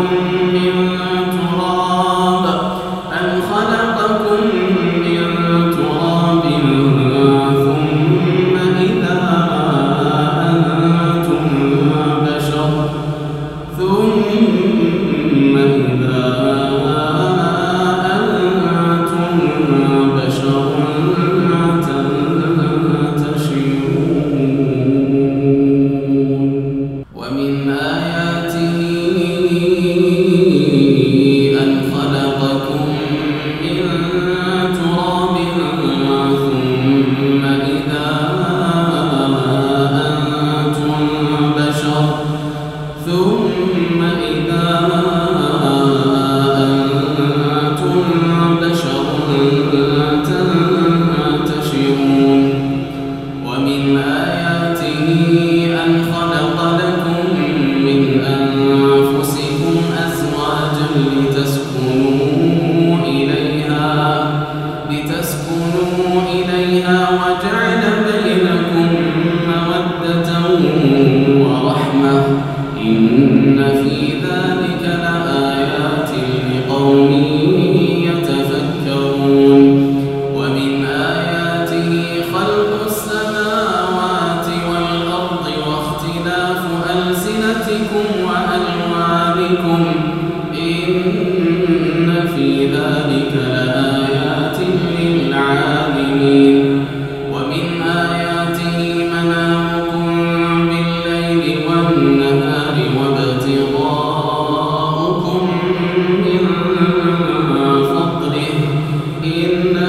كنتم إن في ذلك إن